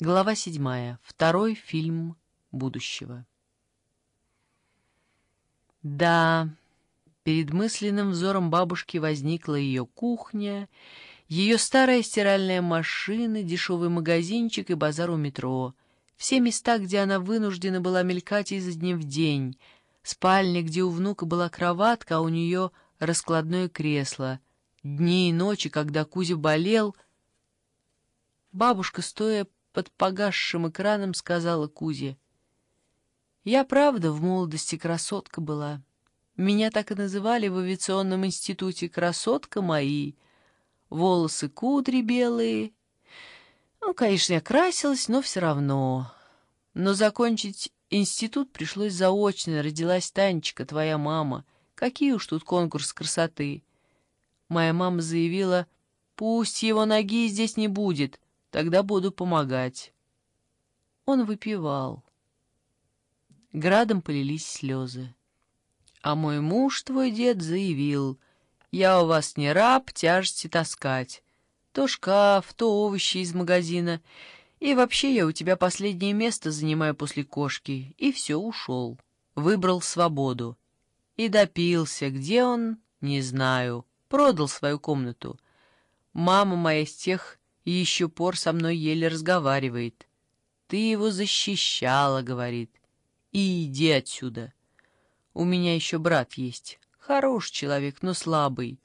Глава седьмая. Второй фильм будущего. Да, перед мысленным взором бабушки возникла ее кухня, ее старая стиральная машина, дешевый магазинчик и базар у метро. Все места, где она вынуждена была мелькать изо дня в день. Спальня, где у внука была кроватка, а у нее раскладное кресло. Дни и ночи, когда Кузя болел, бабушка, стоя под погасшим экраном сказала Кузе. «Я правда в молодости красотка была. Меня так и называли в авиационном институте «красотка мои». Волосы кудри белые. Ну, конечно, я красилась, но все равно. Но закончить институт пришлось заочно. Родилась Танечка, твоя мама. Какие уж тут конкурс красоты. Моя мама заявила, пусть его ноги здесь не будет — Тогда буду помогать. Он выпивал. Градом полились слезы. А мой муж, твой дед, заявил, «Я у вас не раб тяжести таскать. То шкаф, то овощи из магазина. И вообще я у тебя последнее место занимаю после кошки». И все, ушел. Выбрал свободу. И допился. Где он? Не знаю. Продал свою комнату. Мама моя с тех и еще пор со мной еле разговаривает. Ты его защищала, говорит. И иди отсюда. У меня еще брат есть. Хороший человек, но слабый.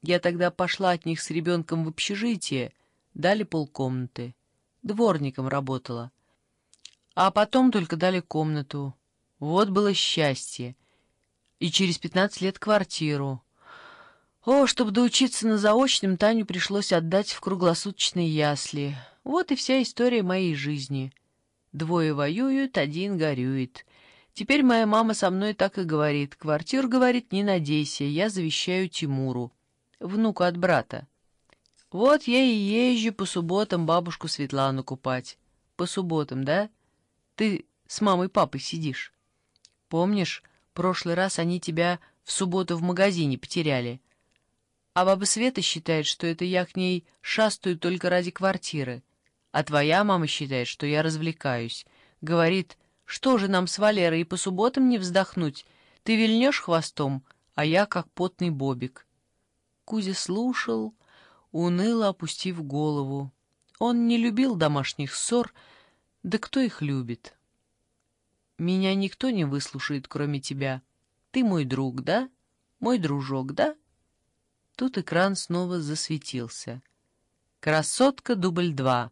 Я тогда пошла от них с ребенком в общежитие, дали полкомнаты. Дворником работала. А потом только дали комнату. Вот было счастье. И через пятнадцать лет квартиру. О, чтобы доучиться на заочном, Таню пришлось отдать в круглосуточные ясли. Вот и вся история моей жизни. Двое воюют, один горюет. Теперь моя мама со мной так и говорит. Квартир, говорит, не надейся, я завещаю Тимуру, внуку от брата. Вот я и езжу по субботам бабушку Светлану купать. По субботам, да? Ты с мамой и папой сидишь. Помнишь, прошлый раз они тебя в субботу в магазине потеряли — а баба Света считает, что это я к ней шастаю только ради квартиры. А твоя мама считает, что я развлекаюсь. Говорит, что же нам с Валерой и по субботам не вздохнуть? Ты вильнешь хвостом, а я как потный бобик. Кузя слушал, уныло опустив голову. Он не любил домашних ссор, да кто их любит? Меня никто не выслушает, кроме тебя. Ты мой друг, да? Мой дружок, да? Тут экран снова засветился. «Красотка дубль два».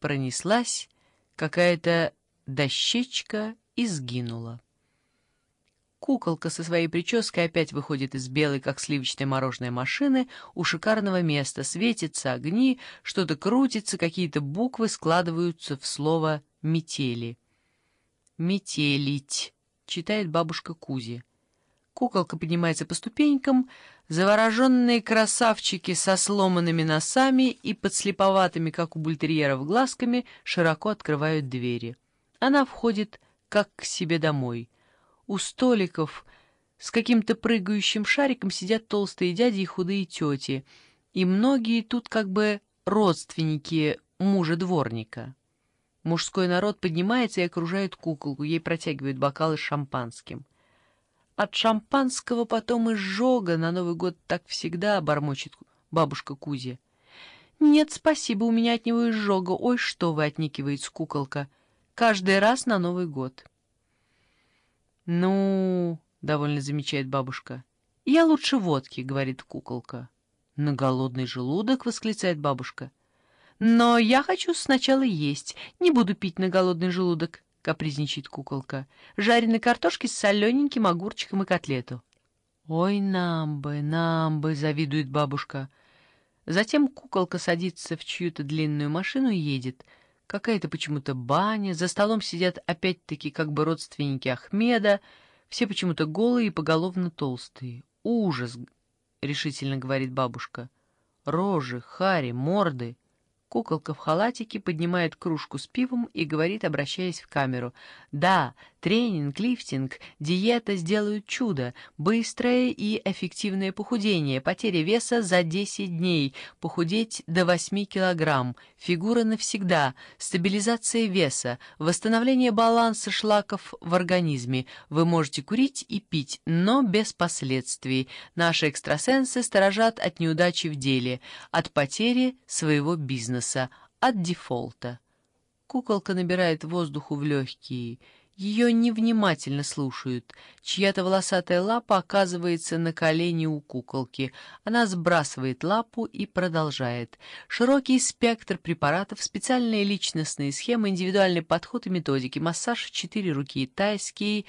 Пронеслась какая-то дощечка и сгинула. Куколка со своей прической опять выходит из белой, как сливочное мороженое машины, у шикарного места, светятся огни, что-то крутится, какие-то буквы складываются в слово «метели». «Метелить», — читает бабушка Кузи. Куколка поднимается по ступенькам, завороженные красавчики со сломанными носами и подслеповатыми, как у бультерьеров, глазками широко открывают двери. Она входит, как к себе домой. У столиков с каким-то прыгающим шариком сидят толстые дяди и худые тети, и многие тут как бы родственники мужа дворника. Мужской народ поднимается и окружает куколку, ей протягивают бокалы с шампанским. От шампанского потом изжога, на Новый год так всегда бормочет бабушка Кузя. «Нет, спасибо, у меня от него изжога. Ой, что вы!» — отникивается куколка. «Каждый раз на Новый год». «Ну...» — довольно замечает бабушка. «Я лучше водки», — говорит куколка. «На голодный желудок», — восклицает бабушка. «Но я хочу сначала есть. Не буду пить на голодный желудок капризничает куколка. «Жареной картошки с солененьким огурчиком и котлету». «Ой, нам бы, нам бы!» — завидует бабушка. Затем куколка садится в чью-то длинную машину и едет. Какая-то почему-то баня, за столом сидят опять-таки как бы родственники Ахмеда, все почему-то голые и поголовно толстые. «Ужас!» — решительно говорит бабушка. «Рожи, хари, морды!» Куколка в халатике поднимает кружку с пивом и говорит, обращаясь в камеру. «Да, тренинг, лифтинг, диета сделают чудо. Быстрое и эффективное похудение, потеря веса за 10 дней, похудеть до 8 килограмм, фигура навсегда, стабилизация веса, восстановление баланса шлаков в организме. Вы можете курить и пить, но без последствий. Наши экстрасенсы сторожат от неудачи в деле, от потери своего бизнеса бизнеса от дефолта. Куколка набирает воздуху в легкие. Ее невнимательно слушают. Чья-то волосатая лапа оказывается на колене у куколки. Она сбрасывает лапу и продолжает. Широкий спектр препаратов, специальные личностные схемы, индивидуальный подход и методики. Массаж в четыре руки, тайский,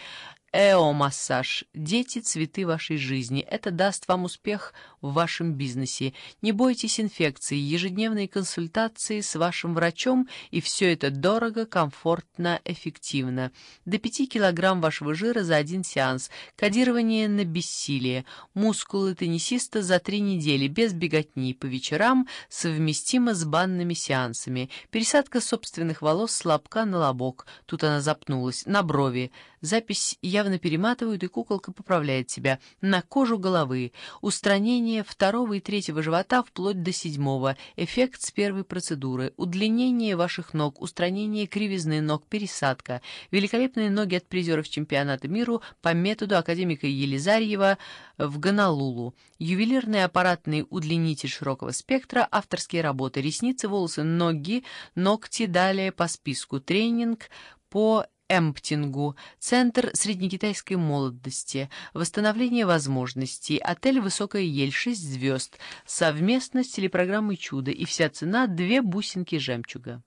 Эо-массаж. Дети – цветы вашей жизни. Это даст вам успех в вашем бизнесе. Не бойтесь инфекций, ежедневные консультации с вашим врачом, и все это дорого, комфортно, эффективно. До 5 килограмм вашего жира за один сеанс. Кодирование на бессилие. Мускулы теннисиста за три недели, без беготни, по вечерам, совместимо с банными сеансами. Пересадка собственных волос с лобка на лобок. Тут она запнулась. На брови. Запись явно перематывают, и куколка поправляет себя. На кожу головы. Устранение второго и третьего живота вплоть до седьмого. Эффект с первой процедуры. Удлинение ваших ног. Устранение кривизны ног. Пересадка. Великолепные ноги от призеров чемпионата мира по методу академика Елизарьева в Гонолулу. Ювелирный аппаратный удлинитель широкого спектра. Авторские работы. Ресницы, волосы, ноги, ногти. Далее по списку. Тренинг по Эмптингу, Центр среднекитайской молодости, Восстановление возможностей, отель «Высокая ель», 6 звезд, совместно с телепрограммой «Чудо» и вся цена — две бусинки жемчуга.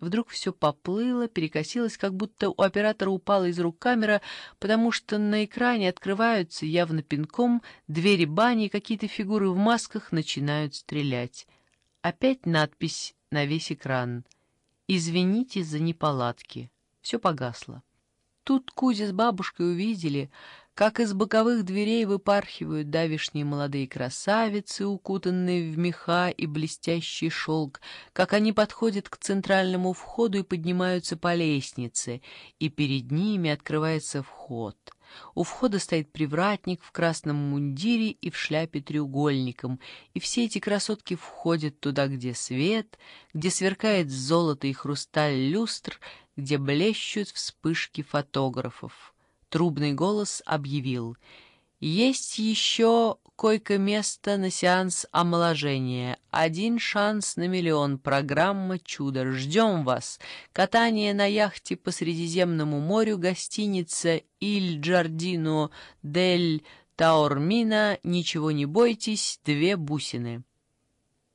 Вдруг все поплыло, перекосилось, как будто у оператора упала из рук камера, потому что на экране открываются явно пинком двери бани, и какие-то фигуры в масках начинают стрелять. Опять надпись на весь экран «Извините за неполадки». Все погасло. Тут Кузя с бабушкой увидели, как из боковых дверей выпархивают давишние молодые красавицы, укутанные в меха и блестящий шелк, как они подходят к центральному входу и поднимаются по лестнице, и перед ними открывается вход — у входа стоит привратник в красном мундире и в шляпе треугольником, и все эти красотки входят туда, где свет, где сверкает золото и хрусталь люстр, где блещут вспышки фотографов. Трубный голос объявил «Есть еще койко-место на сеанс омоложения. Один шанс на миллион. Программа «Чудо». Ждем вас. Катание на яхте по Средиземному морю. Гостиница «Иль Джардино дель Таормина». Ничего не бойтесь. Две бусины.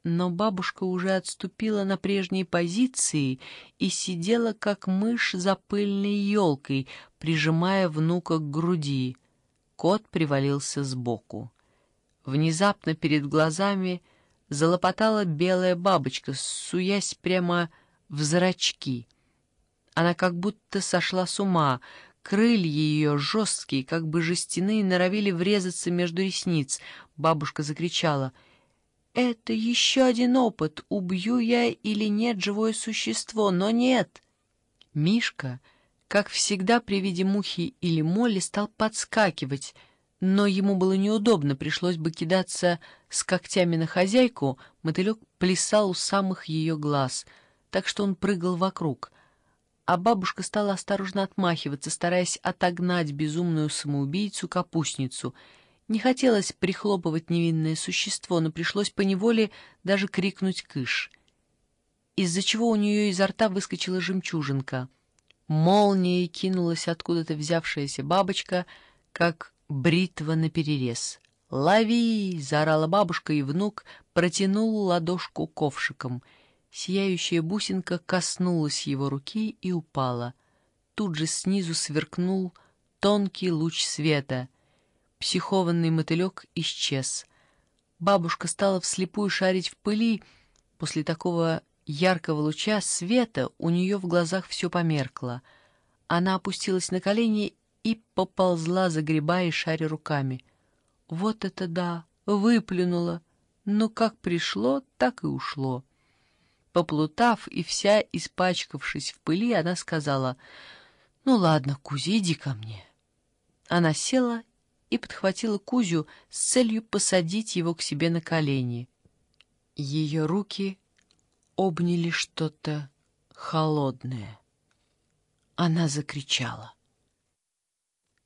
Но бабушка уже отступила на прежние позиции и сидела, как мышь за пыльной елкой, прижимая внука к груди. Кот привалился сбоку. Внезапно перед глазами залопотала белая бабочка, суясь прямо в зрачки. Она как будто сошла с ума, крылья ее жесткие, как бы жестяные, норовили врезаться между ресниц. Бабушка закричала — «Это еще один опыт, убью я или нет живое существо, но нет!» Мишка, как всегда при виде мухи или моли, стал подскакивать — но ему было неудобно, пришлось бы кидаться с когтями на хозяйку, мотылек плясал у самых ее глаз, так что он прыгал вокруг. А бабушка стала осторожно отмахиваться, стараясь отогнать безумную самоубийцу-капустницу. Не хотелось прихлопывать невинное существо, но пришлось поневоле даже крикнуть «кыш», из-за чего у нее изо рта выскочила жемчужинка. Молнией кинулась откуда-то взявшаяся бабочка, как бритва наперерез. «Лови!» — заорала бабушка, и внук протянул ладошку ковшиком. Сияющая бусинка коснулась его руки и упала. Тут же снизу сверкнул тонкий луч света. Психованный мотылек исчез. Бабушка стала вслепую шарить в пыли. После такого яркого луча света у нее в глазах все померкло. Она опустилась на колени и поползла, загребая и шаря руками. Вот это да! Выплюнула! Но как пришло, так и ушло. Поплутав и вся испачкавшись в пыли, она сказала, «Ну ладно, Кузя, иди ко мне». Она села и подхватила Кузю с целью посадить его к себе на колени. Ее руки обняли что-то холодное. Она закричала.